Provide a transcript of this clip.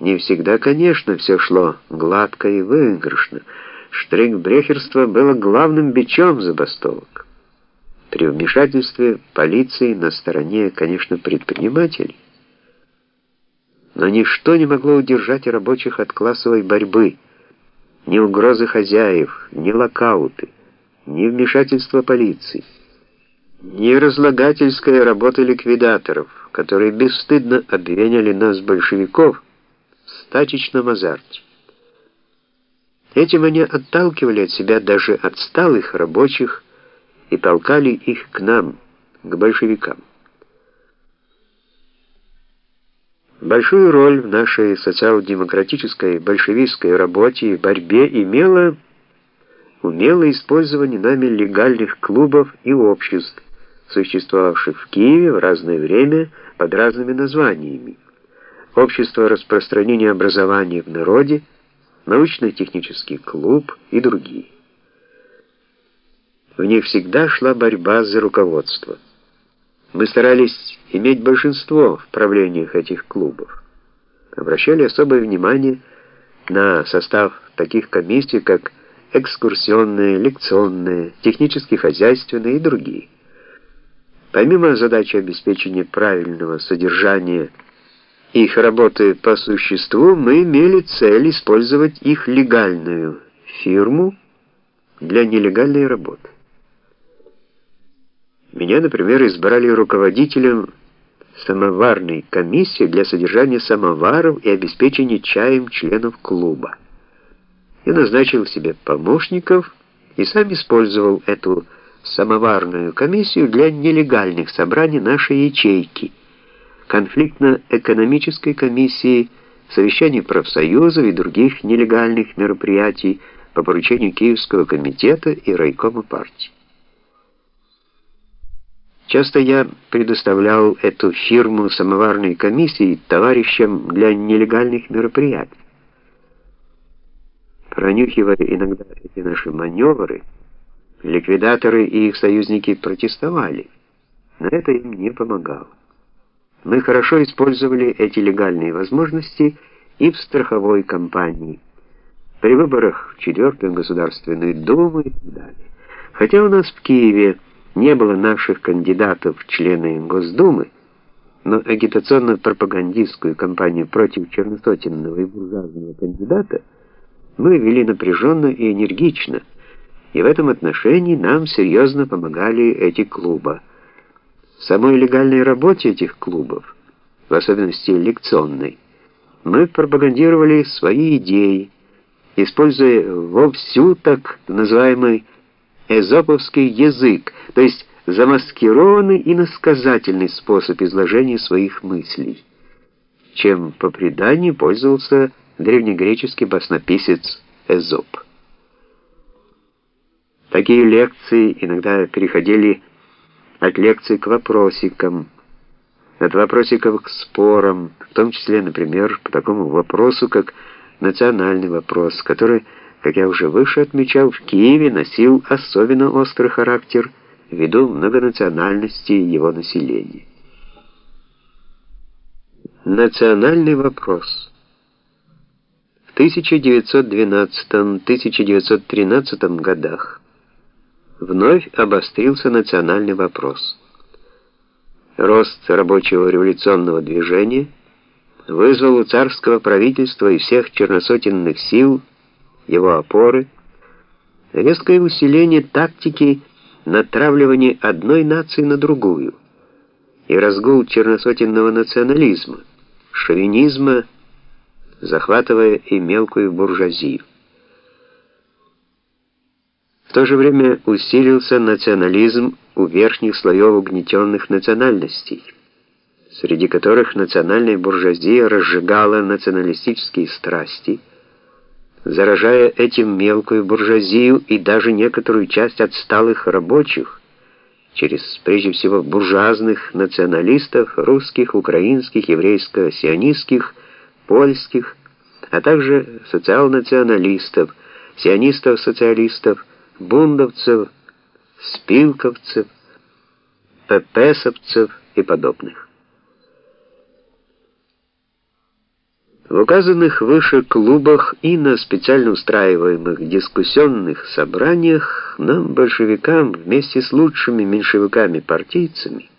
Не всегда, конечно, все шло гладко и выигрышно. Штрейкбрехерство было главным бичом забастовок. При вмешательстве полиции на стороне, конечно, предпринимателей. Но ничто не могло удержать рабочих от классовой борьбы. Ни угрозы хозяев, ни локауты, ни вмешательство полиции, ни разлагательская работа ликвидаторов, которые бесстыдно обвиняли нас, большевиков, стачечном азарте. Этим они отталкивали от себя даже отсталых рабочих и толкали их к нам, к большевикам. Большую роль в нашей социал-демократической большевистской работе и борьбе имело умелое использование нами легальных клубов и обществ, существовавших в Киеве в разное время под разными названиями. Общество распространения образования в народе, научно-технический клуб и другие. В них всегда шла борьба за руководство. Мы старались иметь большинство в правлениях этих клубов. Обращали особое внимание на состав таких комиссий, как экскурсионные, лекционные, технически-хозяйственные и другие. Помимо задачи обеспечения правильного содержания их работы по существу, мы имели цель использовать их легальную фирму для нелегальной работы. Меня, например, избрали руководителем самоварной комиссии для содержания самоваров и обеспечения чаем членов клуба. Я назначил себе помощников и сам использовал эту самоварную комиссию для нелегальных собраний нашей ячейки, конфликтно-экономической комиссии, совещаний профсоюзов и других нелегальных мероприятий по поручению Киевского комитета и райкома партии. Часто я предоставлял эту фирму самоварной комиссии товарищам для нелегальных мероприятий. Пронюхивая иногда эти наши маневры, ликвидаторы и их союзники протестовали, но это им не помогало. Мы хорошо использовали эти легальные возможности и в страховой компании, при выборах в Четвертую Государственную Думу и так далее. Хотя у нас в Киеве не было наших кандидатов в члены Госдумы, но агитационно-пропагандистскую кампанию против черносотенного и буржуазного кандидата мы вели напряженно и энергично, и в этом отношении нам серьезно помогали эти клубы. В самой легальной работе этих клубов, в особенности лекционной, мы пропагандировали свои идеи, используя вовсю так называемый эзоповский язык, то есть замаскированный и насказательный способ изложения своих мыслей, чем по преданию пользовался древнегреческий баснописец Эзоп. Такие лекции иногда переходили от лекций к вопросикам, от вопросиков к спорам, в том числе, например, по такому вопросу, как национальный вопрос, который как я уже выше отмечал, в Киеве носил особенно острый характер ввиду многонациональности его населения. Национальный вопрос. В 1912-1913 годах вновь обострился национальный вопрос. Рост рабочего революционного движения вызвал у царского правительства и всех черносотенных сил его опоры, резкое усиление тактики натравливания одной нации на другую и разгул черносотенного национализма, шовинизма, захватывая и мелкую буржуазию. То же время усилился национализм у верхних слоев угнетенных национальностей, среди которых национальная буржуазия разжигала националистические страсти – заражая этим мелкую буржуазию и даже некоторую часть отсталых рабочих, через, прежде всего, буржуазных националистов, русских, украинских, еврейско-сионистских, польских, а также социал-националистов, сионистов-социалистов, бундовцев, спилковцев, пепесовцев и подобных. В указанных выше клубах и на специально устраиваемых дискуссионных собраниях нам, большевикам, вместе с лучшими меньшевиками-партийцами,